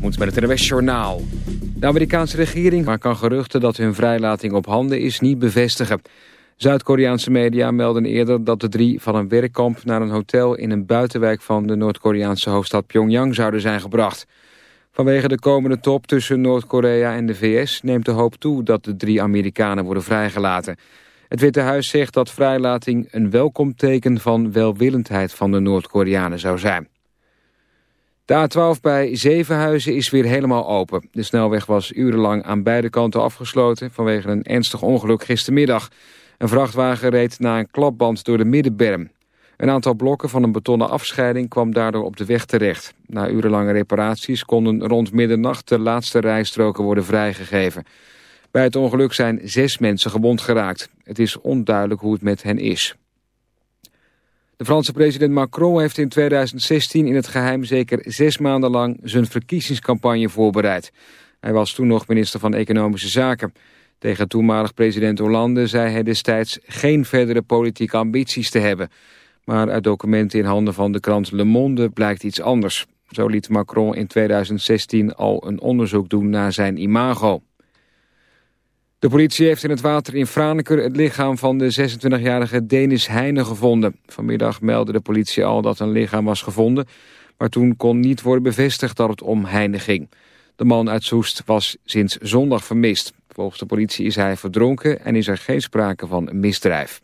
moet met het NWS Journaal. De Amerikaanse regering kan geruchten dat hun vrijlating op handen is niet bevestigen. Zuid-Koreaanse media melden eerder dat de drie van een werkkamp naar een hotel in een buitenwijk van de Noord-Koreaanse hoofdstad Pyongyang zouden zijn gebracht. Vanwege de komende top tussen Noord-Korea en de VS neemt de hoop toe dat de drie Amerikanen worden vrijgelaten. Het Witte Huis zegt dat vrijlating een welkom teken van welwillendheid van de Noord-Koreanen zou zijn. De A12 bij Zevenhuizen is weer helemaal open. De snelweg was urenlang aan beide kanten afgesloten vanwege een ernstig ongeluk gistermiddag. Een vrachtwagen reed na een klapband door de middenberm. Een aantal blokken van een betonnen afscheiding kwam daardoor op de weg terecht. Na urenlange reparaties konden rond middernacht de laatste rijstroken worden vrijgegeven. Bij het ongeluk zijn zes mensen gewond geraakt. Het is onduidelijk hoe het met hen is. De Franse president Macron heeft in 2016 in het geheim zeker zes maanden lang zijn verkiezingscampagne voorbereid. Hij was toen nog minister van Economische Zaken. Tegen toenmalig president Hollande zei hij destijds geen verdere politieke ambities te hebben. Maar uit documenten in handen van de krant Le Monde blijkt iets anders. Zo liet Macron in 2016 al een onderzoek doen naar zijn imago. De politie heeft in het water in Franeker het lichaam van de 26-jarige Denis Heine gevonden. Vanmiddag meldde de politie al dat een lichaam was gevonden, maar toen kon niet worden bevestigd dat het om Heine ging. De man uit Soest was sinds zondag vermist. Volgens de politie is hij verdronken en is er geen sprake van misdrijf.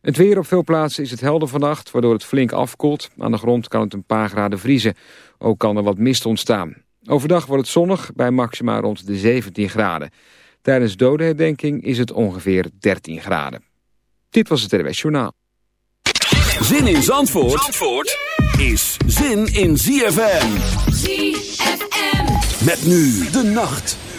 Het weer op veel plaatsen is het helder vannacht, waardoor het flink afkoelt. Aan de grond kan het een paar graden vriezen. Ook kan er wat mist ontstaan. Overdag wordt het zonnig, bij maxima rond de 17 graden. Tijdens dodenherdenking is het ongeveer 13 graden. Dit was het RWS Journaal. Zin in Zandvoort, Zandvoort is zin in ZFM. ZFM. Met nu de nacht.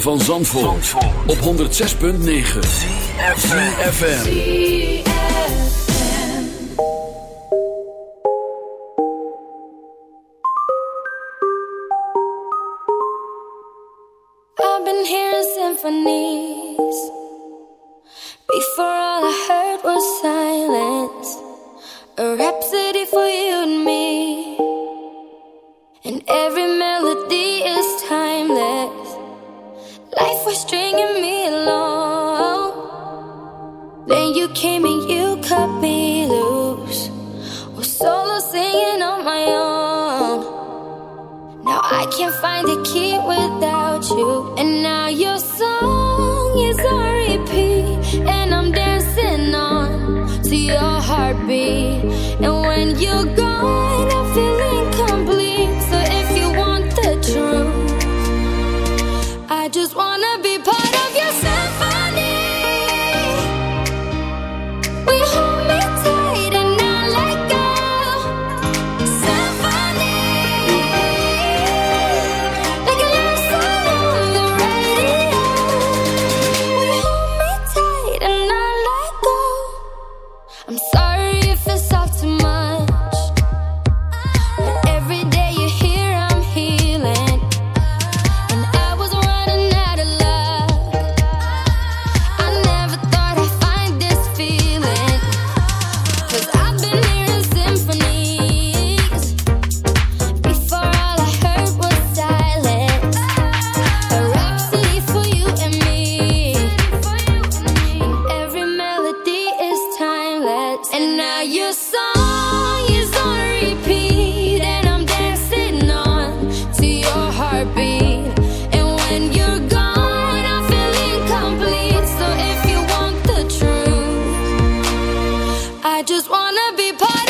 van Zandvoort, op 106.9 CFFM I've been hearing symphonies. find a key. just wanna be part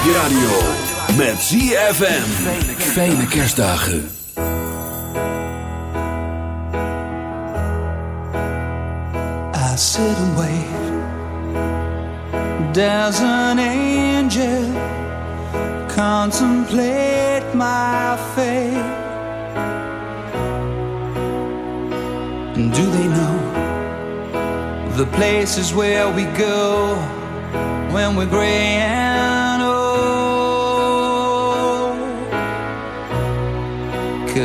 op je radio. Met ZFM. Fijne kerstdagen. I sit and wait. There's an angel. Contemplate my fate. Do they know the places where we go when we're gray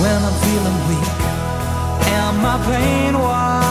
When I'm feeling weak. And my pain walks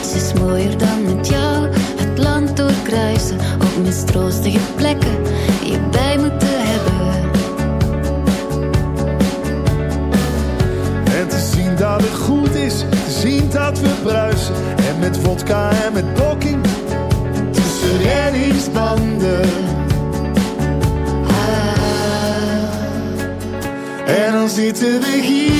is mooier dan met jou het land doorkruisen. Op mistroostige plekken je bij moeten hebben. En te zien dat het goed is, te zien dat we bruisen. En met vodka en met blokking tussen reddingsbanden. Ah. En dan zitten we hier.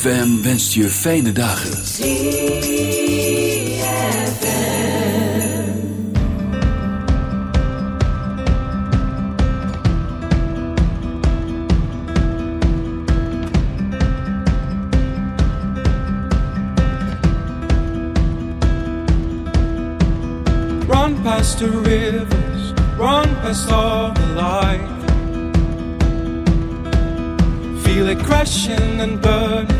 ZFM wenst je fijne dagen. Run past the rivers, run past all the light. Feel it crashing and burning